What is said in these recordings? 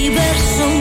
diverso.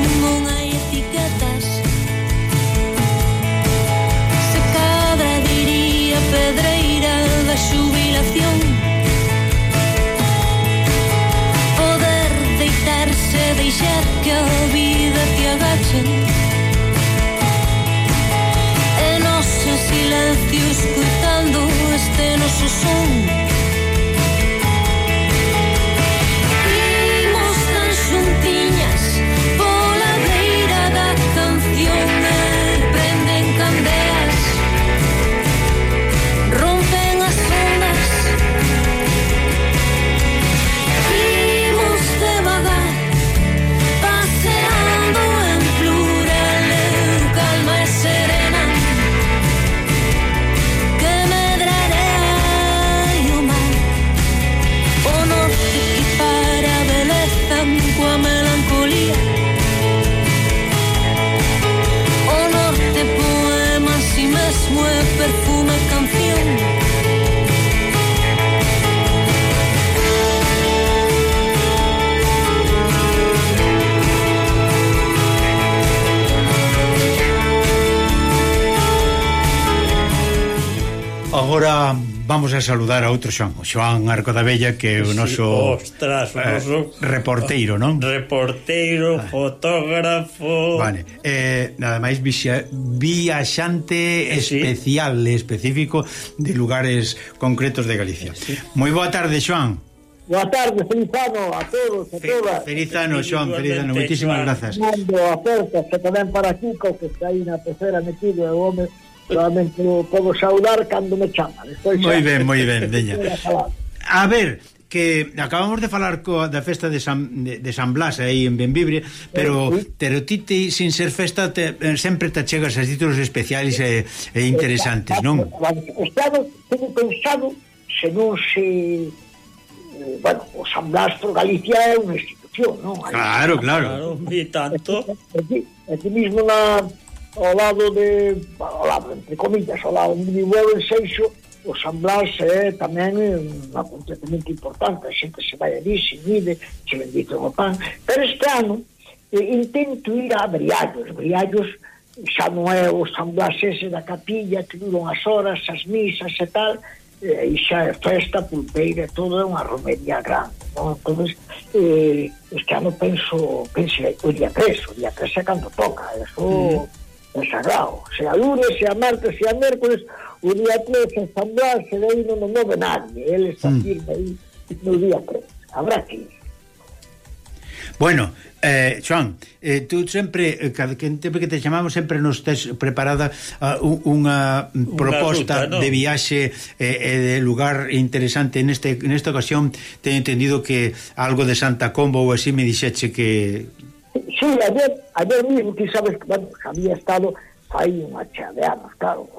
Agora vamos a saludar a outro Xoan, Xoan Arco da Bella que é o noso sí, ostras, o eh, noso eh, reporteiro, non? Reporteiro, ah. fotógrafo. Vale. Eh, nada máis vixa, viaxante eh, especial, sí. específico de lugares concretos de Galicia. Eh, sí. Moi boa tarde, Xoan. Boa tarde, feliz ano a todos, a Fe, todas. Feliz ano, Xoan, feliz ano, moitísimas grazas. Mando a porta, que tamén para Kiko, que está aí na terceira metido, o home solamente podo, podo saudar cando me chama despois moi ben, moi ben, veña a ver, que acabamos de falar co, da festa de San, de, de San Blas aí en Benvibre, pero eh, pero ti, te, sin ser festa te, eh, sempre te chegas a títulos especiais e, e interesantes, non? O Estado teño pensado se non se eh, bueno, o San Blas por Galicia é unha institución, non? Claro, claro. claro e tanto. E ti mismo na ao lado de, ao lado, entre comillas, ao lado de Bilbao en Seixo, o San Blas é tamén un acontecemento importante, a xente se vai ali, se vive, se bendito o pan, pero este ano eh, intento ir a Briallos, Briallos xa non é o San Blas ese da capilla, tiveron as horas, as misas e tal, eh, e xa é festa, pulpeira, todo é unha romería grande, non? Entón, eh, este ano penso, penso o día 3, o día 3 é cando toca, eso... Mm é sagrado. Se a lunes, se a martes, se a mércoles, o día 3 en San Blas, se aí non o move nadie. Ele está mm. firme aí no día 3. Habrá que ir. Bueno, eh, Joan, eh, tú sempre, eh, cada que, sempre que te chamamos, sempre nos tes preparada uh, unha, unha proposta ruta, no? de viaxe eh, eh, de lugar interesante. Neste, nesta ocasión, teño entendido que algo de Santa Comba ou así me dixeche que Sí, ayer, ayer mismo, ti sabes que bueno, había estado fai unha chaveada, claro,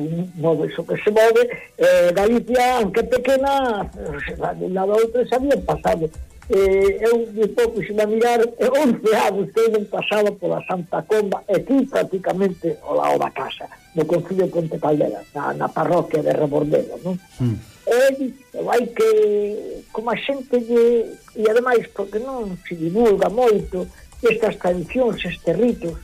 un move iso que se move, eh, Galicia, aunque pequena, eh, de lado a outro se habían pasado. Eh, eu un pouco se me mirar, eh, 11 anos que eu pasaba pola Santa Comba, e aquí prácticamente ao lado da casa, no Concello de Ponte Caldera, na, na parroquia de Rebordelo, non? Mm. E vai que, como a xente lle, e ademais, porque non se divulga moito, estas tradicións, estes ritos,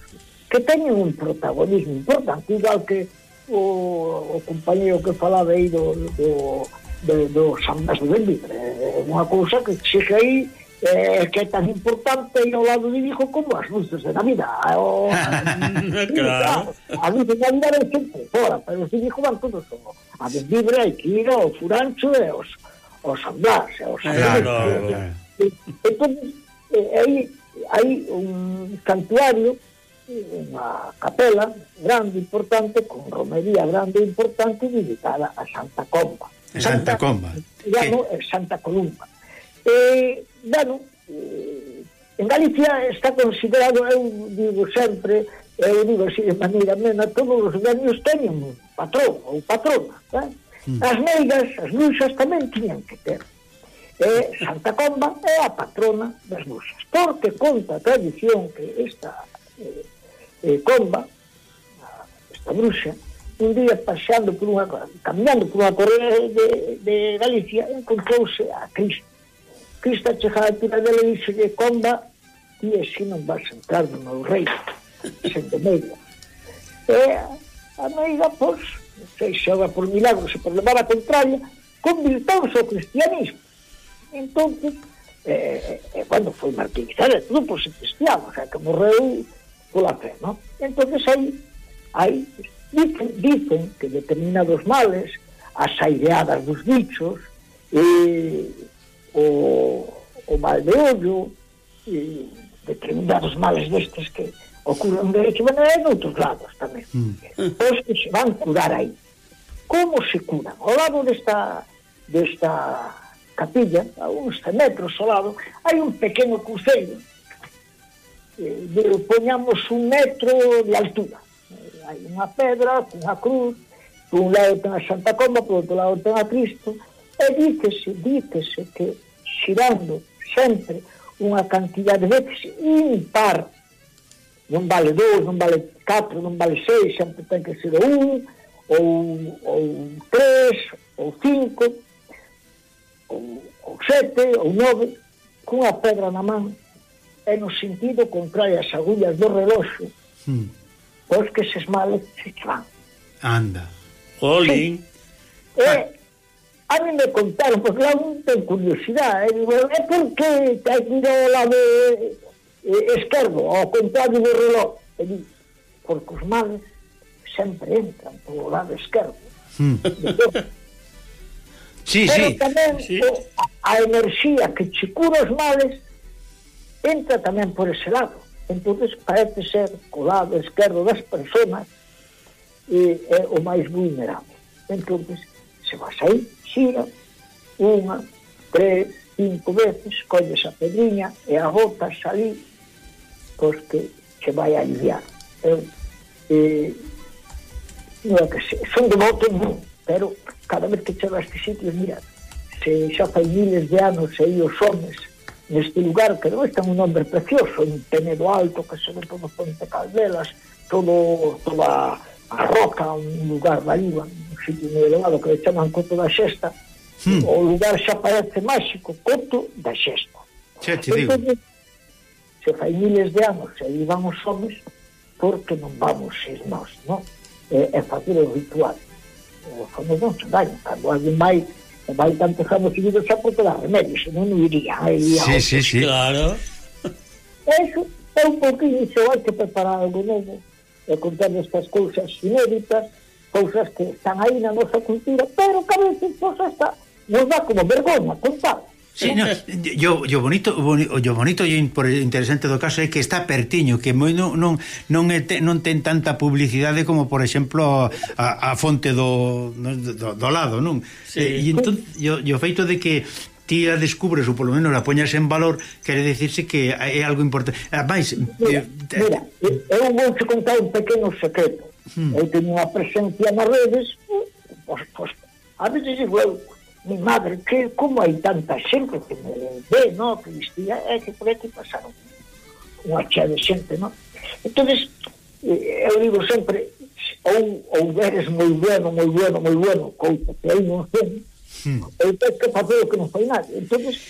que teñen un protagonismo importante, igual que o, o compañero que falaba aí do, do, do, do San Blas de Benditre. É unha cousa que xexe aí eh, que é tan importante e ao lado de Vigo como as luces de Navidad. O, claro. A luces de Navidad é sempre fora, pero se Vigo van todos son. A Bendibre hai que ir ao Furancho e aos, aos San Blas. E aos claro. Entón, eh, aí hai un santuario, unha capela grande, importante, con romería grande e importante dedicada a Santa Comba. Santa, Santa Comba. Ya no, Santa Columba. Eh, bueno, eh, en Galicia está considerado, eu digo sempre, eu digo así de maneira mena, todos os venios teñen un patrón ou patrona. Eh? Mm. As meigas, as luxas tamén tiñan que ter é Santa Comba é a patrona das bruxas, porque conta a tradición que esta eh, eh, comba, esta bruxa, un día paseando por unha, caminando por unha correa de, de Galicia, encontrouse a Cristo. Cristo chegaba a tira dela e dixo que comba, ti así non vas entrar no meu reino, sente media. E a meiga, pois, non sei se era por milagro, se por levar a contraria, convirtouse ao cristianismo Entonces, eh, eh, eh, bueno, foi martirizada é todo por ser cristiano, sea, que morreu pola fe, non? Entonces aí, aí dicen, dicen que determinados males, as aireadas dos bichos, e o, o mal de ollo, e determinados males destes que ocurren de hecho, bueno, en outros lados tamén. Mm. Os que se van curar aí. Como se curan? Ao lado desta, desta capilla, a uns 100 metros ao lado, hai un pequeno cruceiro. Eh, poñamos un metro de altura. Eh, hai unha pedra, unha cruz, por un lado ten a Santa Comba, por outro lado ten a Cristo, e dícese, dícese que xirando sempre unha cantidad de veces impar, non vale dous, non vale catro, non vale seis, sempre ten que ser un, ou, ou tres, ou cinco, ou, ou sete ou nove cunha pedra na man e no sentido contrario as agullas do reloxo hmm. pois que se esmales se van. anda Olin sí. e a mí me contaron porque lá non ten curiosidade e digo, é porque que hai que ir ao lado eh, eh, esquerdo ao contrario do reloj e digo, porque os males sempre entran polo lado esquerdo hmm. Sí, Pero sí, tamén sí. a enerxía que che cura os males entra tamén por ese lado. entonces parece ser o lado esquerdo das personas e é o máis vulnerable. entonces se vas aí, xira, unha, tres, cinco veces, colles a pedriña e agotas ali, pois que se vai aliviar. Eu, e, non é que se, son devoto, non, pero cada vez que chego a este sitio, mira, se xa fai miles de anos aí os homes neste lugar que non está un nombre precioso, un penedo alto que se ve todo Ponte Caldelas, todo, toda a roca, un lugar da Liga, un sitio moi elevado que le chaman Coto da Xesta, hmm. o lugar xa parece máxico, Coto da Xesta. Xa te digo. Entón, se fai miles de anos, e aí vamos homes, porque non vamos ir nós, non? É, é facer o ritual famoso daño, cando alguén vai vai tantos anos seguidos dá remedio, senón non iría. iría sí, sí, sí. Claro. Eso é un um poquinho, se hai que preparar algo novo e contar estas cousas inéditas, cousas que están aí na nosa cultura, pero que a veces nos, está, nos dá como vergonha contar. Sí, no, yo, yo bonito, yo bonito e interesante do caso é que está pertiño, que moi non non non, é, non ten tanta publicidade como por exemplo a, a fonte do, do do lado, non? Sí. E, e entón, yo, yo feito de que ti a descubres ou polo menos a poñas en valor, quere decirse que é algo importante. Ademais, mira, eh, mira, eu vou te contar un pequeno secreto. Hmm. Eu teño unha presencia nas redes, pois, pois, a veces digo eu, mi madre, que como hai tanta xente que me ve, no, que vestía, é eh, que por aquí pasaron unha chea de xente, no? entonces eh, eu digo sempre, ou, ou veres moi bueno, moi bueno, moi bueno, cousa que aí non sei, hmm. ou tens que facer o que non fai nada. entonces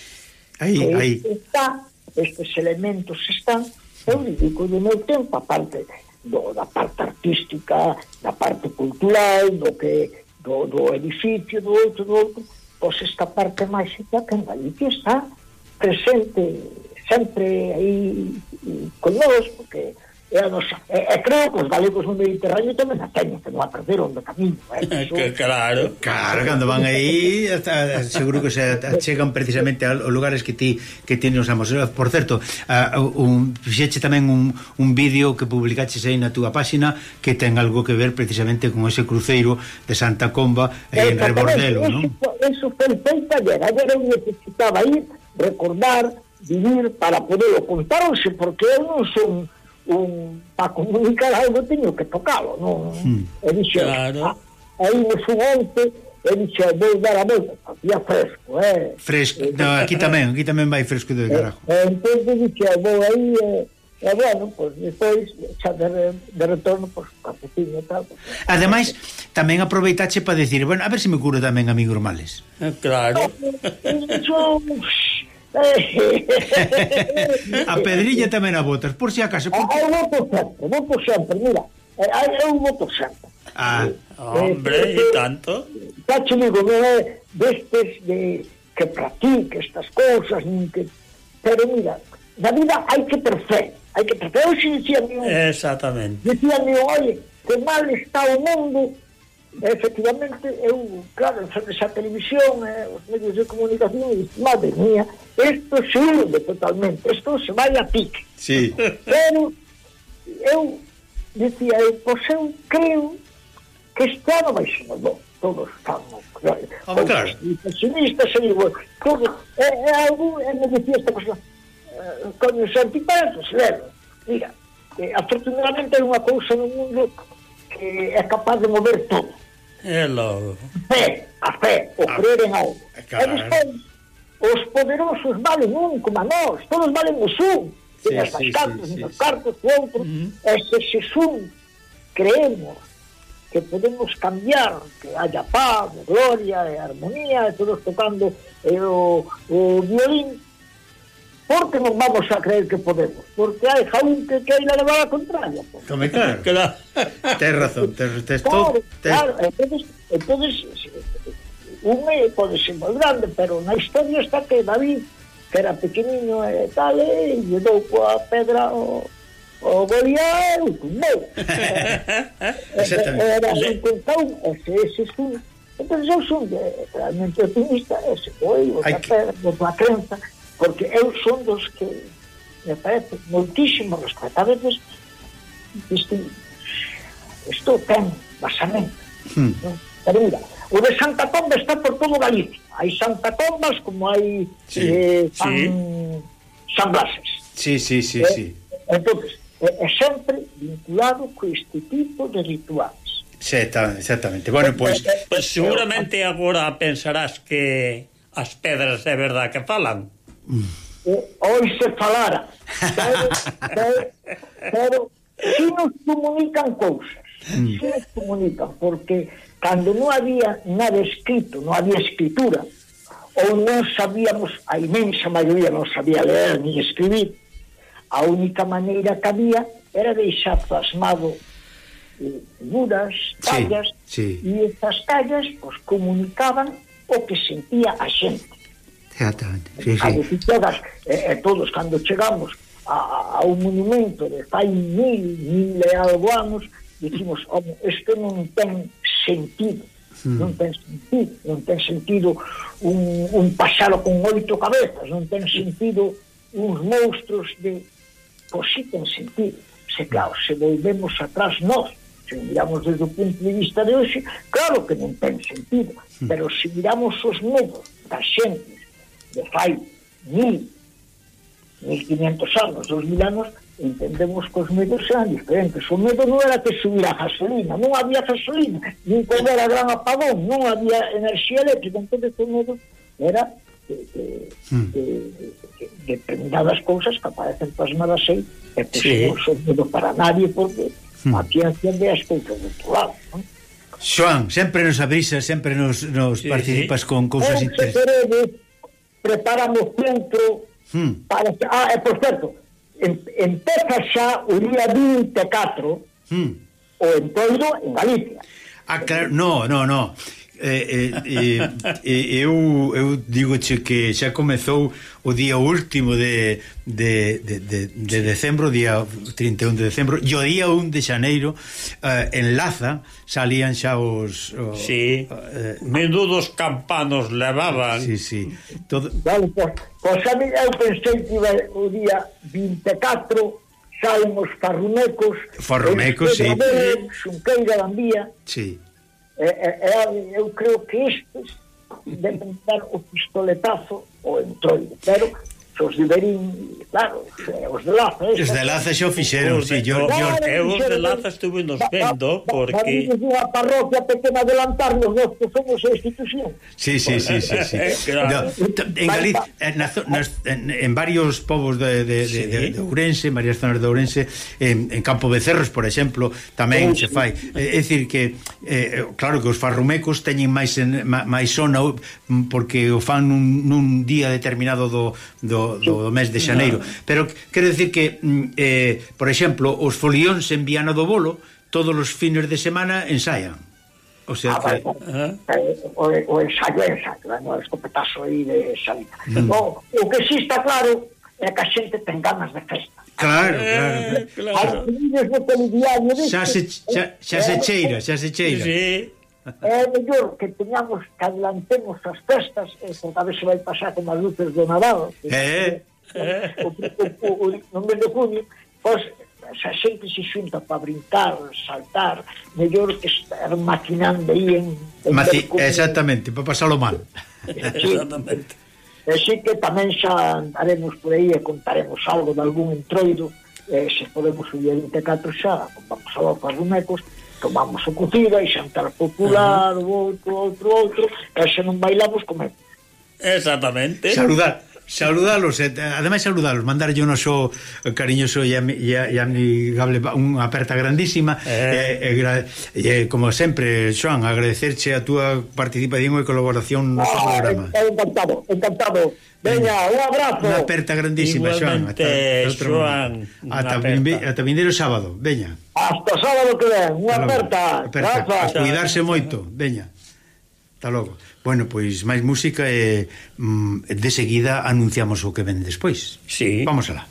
aí, eh, aí. está, estes elementos están, eu digo, do meu tempo, a parte do, da parte artística, da parte cultural, do que do, do edificio, do outro, do outro, pois esta parte máxica que en Galicia está presente sempre aí eh, con nós, porque é a nosa. E, e creo que os galegos no Mediterráneo tamén a teñen, que non a perderon do camiño. Eh? Que, claro. Claro, cando van aí, hasta, seguro que se chegan precisamente aos lugares que ti que ti nos amos. Por certo, a, un, fixeche tamén un, un vídeo que publicaches aí na túa páxina que ten algo que ver precisamente con ese cruceiro de Santa Comba eh, en Rebordelo, non? Eso foi feito ayer. Ayer eu necesitaba ir, recordar, vivir para poderlo contaros, porque eu non son un para comunicar algo teño que tocalo, non? Mm, e dixo, claro. Ah, aí no subonte, e dixo, vou dar a volta, facía fresco, eh? Fresco, no, aquí tamén, aquí tamén vai fresco do eh, carajo. E, e entón dixo, vou aí, eh, e, e bueno, pois, pues, despois, xa de, de retorno, pois, pues, e tal. Pues, Ademais, tamén aproveitache para decir, bueno, a ver se si me curo tamén a mí males. Ah, claro. Iso, a pedrilla tamén a botas, por si acaso. Porque... Eu voto sempre, voto sempre, mira. Eh, Eu voto sempre. Ah, eh, hombre, eh, e eh, tanto. Tacho non é destes de que practique estas cousas, que... pero mira, na vida hai que ter fe, hai que ter fe. Eu xe dicía mi... Exactamente. Dicía mi, oye, que mal está o mundo efectivamente, eu, claro, sobre esa televisión, eh, os medios de comunicación, madre mía, isto se hunde totalmente, isto se vai a pique. Sí. Pero, eu, dicía, eu, pois eu creo que este ano vai ser bom, todos estamos, claro. Ah, claro. Os pesimistas, e, digo, todo, é, é algo, é, me dicía esta persona, pois, eh, coño, sentimentos, lero, mira, eh, afortunadamente é unha cousa no mundo que é capaz de mover todo. É logo. Fé, a fé, o ah, a... creer en algo. É claro. Os poderosos valem un como a nós, todos valem o sum. Sí, e nas sí, cartas, sim, nas cartas do outro, se esse sum creemos que podemos cambiar, que haya paz, glória, e todos tocando e o, o violín, porque non vamos a creer que podemos, porque hai jaún que queira levar a contraria. Pues. Tome, claro, claro. Tens razón, ten, ten claro, Claro, te... claro, entonces, entonces un é pode ser moi grande, pero na historia está que David, que era pequeniño e tal, e lle dou coa pedra o... O Goliá é o tumbou. Era un contón, ese, ese es un... entonces eu son realmente optimista, ese foi, o que... a pedra, da crenza, porque eu son dos que me parece moltísimo respetáveis isto, isto ten basamento hmm. ¿no? pero mira, o de Santa Comba está por todo Galicia hai Santa Combas como hai sí, eh, San, sí. San Blases sí, sí, sí, eh, sí. entonces, é, é sempre vinculado co este tipo de rituales Sí, exactamente. Bueno, eh, pois pues, pues seguramente agora pensarás que as pedras é verdade que falan. Eh, hoy se falara. Pero, pero, pero si nos comunican cousas si mm. nos comunican porque cando non había nada escrito non había escritura ou non sabíamos a imensa maioría non sabía ler ni escribir a única maneira que había era deixar plasmado eh, figuras, tallas sí, sí. e estas tallas pues, comunicaban o que sentía a xente Exactamente. Sí, Cando sí. ti chegas, e, e todos cando chegamos a, a un monumento de fai mil, mil e algo anos, dicimos, home, oh, isto non ten sentido. Hmm. Non ten sentido, non ten sentido un, un pasalo con oito cabezas, non ten sentido uns monstruos de... Pois si ten sentido. Se, claro, se volvemos atrás nós, se miramos desde o punto de vista de hoxe, claro que non ten sentido, mm. pero se miramos os medos da xentes de fai mil, mil quinientos anos, dos mil anos, entendemos que os medos eran diferentes. O medo non era que subira a gasolina, non había gasolina, nin que era gran apagón, non había enerxía eléctrica, entón o medo era de, de, mm. de, de determinadas cousas que aparecen plasmadas aí e que sí. non son medo para nadie porque hmm. a ciencia ve as cousas do outro lado non? Xoan, sempre nos abrisa, sempre nos, nos sí, participas sí. con cousas interesantes preparamos centro hmm. para... Ah, e por certo, em, empeza xa o día 24 hmm. o entoido en Galicia. Ah, claro, no, no, no. Eh eh e eu, eu digo que xa comezou o día último de, de, de, de, de decembro, día 31 de decembro, e o día 1 de xaneiro eh, en Laza salían xa os... O, sí, eh, menudos campanos levaban. Sí, sí. Todo... Vale, pois, pois a mí eu pensei que iba o día 24 saen os farrumecos. Farrumecos, sí. Xunqueira, Gandía. Sí eu creo que estes deben dar o pistoletazo o entroido, pero se os liberín claro, os de Laza eh. Os de Laza fixeron, si, sí, yo, yo, eu os de Laza estuve nos vendo porque unha parroquia pequena adelantar Lantarnos nós que somos a institución. Sí, sí, sí, sí, sí. Eh, claro. no, en Galicia en, en, en varios povos de, de, sí. de, de Ourense, varias zonas de Ourense en, en Campo Becerros, por exemplo tamén se fai, eh, é dicir que eh, claro que os farrumecos teñen máis en, máis sona porque o fan nun, nun día determinado do, do, do mes de xaneiro pero quero dicir que mm, eh, por exemplo, os folións en Viana do Bolo todos os fines de semana ensaian O sea ah, que... Vale. Eh, o, o ensayo é ensayo, eh, non é escopetazo aí de salida. Mm. O, o que sí está claro é que a xente ten ganas de festa. Claro, claro. Eh, claro. claro. Xa se, xa, xa se eh, cheira, xa se cheira. Sí. É mellor que teñamos que adelantemos as festas e eh, vez se vai pasar con as luces do Nadal. Eh, o, o, o, no mes de junio, pois a xente se xunta para brincar, saltar, mellor que estar maquinando aí en... en Maci, exactamente, para pasalo mal. Sí. exactamente. Así que tamén xa andaremos por aí e contaremos algo de algún entroido, eh, se podemos subir a 24 xa, vamos a para bonecos, tomamos o cocido e xantar popular, uh -huh. outro, outro, outro, e se non bailamos comemos. Exactamente. Saludar. Saludalos, eh, ademais saludalos, mandarlle un oso cariñoso e, e, e amigable unha aperta grandísima eh. e, e, gra, e como sempre, Xoan, agradecerche a túa participación e colaboración no noso ah, programa. Encantado, encantado. Veña, un abrazo. Unha aperta grandísima, Xoan. Ata, ata, Joan, ata, vindeiro, ata vindeiro sábado, veña. Hasta sábado que ven, unha aperta. aperta. A cuidarse moito, veña. Hasta logo. Bueno, pois máis música e mm, de seguida anunciamos o que ven despois. Sí. Vamos alá.